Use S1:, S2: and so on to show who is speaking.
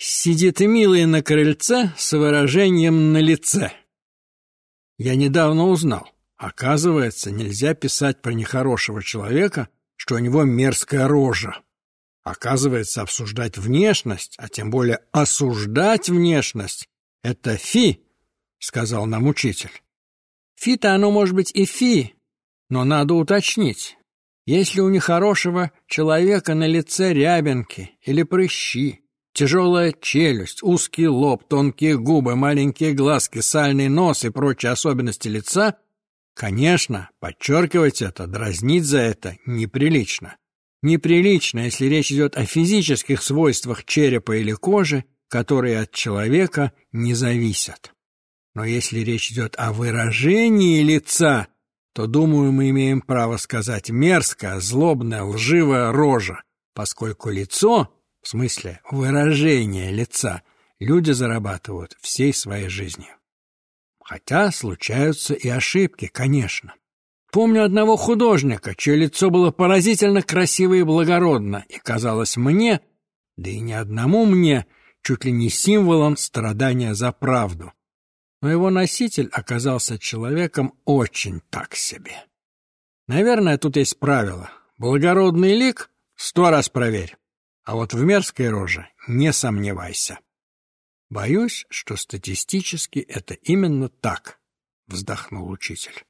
S1: Сидит милый на крыльце с выражением на лице. Я недавно узнал. Оказывается, нельзя писать про нехорошего человека, что у него мерзкая рожа. Оказывается, обсуждать внешность, а тем более осуждать внешность — это фи, — сказал нам учитель. Фи-то оно может быть и фи, но надо уточнить. Если у нехорошего человека на лице рябинки или прыщи, тяжелая челюсть, узкий лоб, тонкие губы, маленькие глазки, сальный нос и прочие особенности лица, конечно, подчеркивать это, дразнить за это неприлично. Неприлично, если речь идет о физических свойствах черепа или кожи, которые от человека не зависят. Но если речь идет о выражении лица, то, думаю, мы имеем право сказать мерзкая, злобная, лживая рожа, поскольку лицо, в смысле выражение лица, люди зарабатывают всей своей жизнью. Хотя случаются и ошибки, конечно. Помню одного художника, чье лицо было поразительно красиво и благородно, и казалось мне, да и не одному мне, чуть ли не символом страдания за правду но его носитель оказался человеком очень так себе. Наверное, тут есть правило. Благородный лик сто раз проверь, а вот в мерзкой роже не сомневайся. Боюсь, что статистически это именно так, вздохнул учитель.